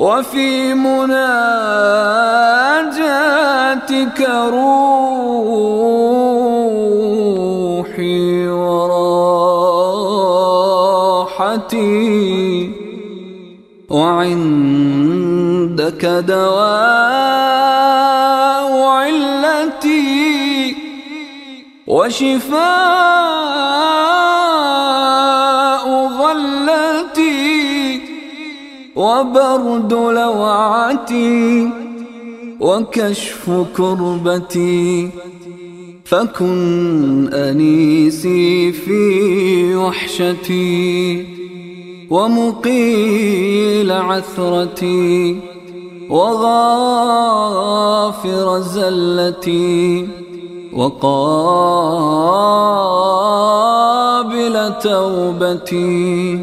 وفي مناجاتك روحي وراحتي وعندك دواء علتي وشفاء غلتي وبرد لوعتي وكشف كربتي فكن أنيسي في وحشتي ومقيل عثرتي وغافر زلتي وقابل توبتي.